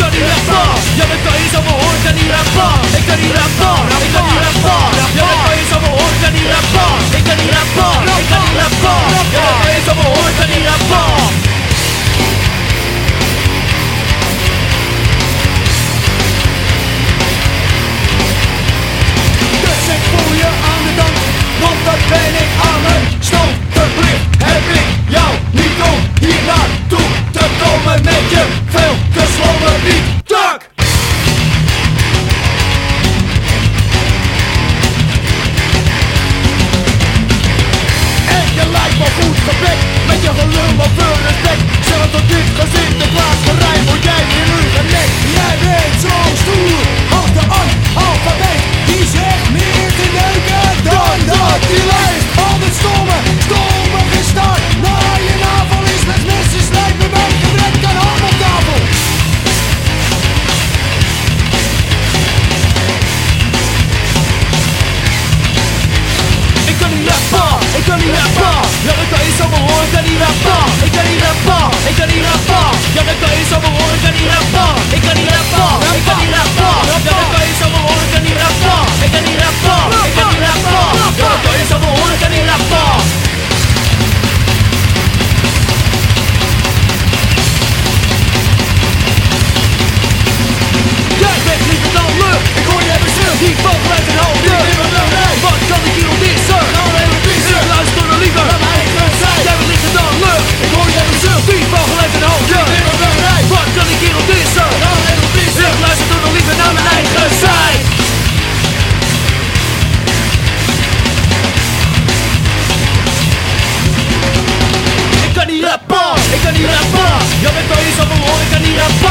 Ikan di lapar, ikan di lapar Jangan need a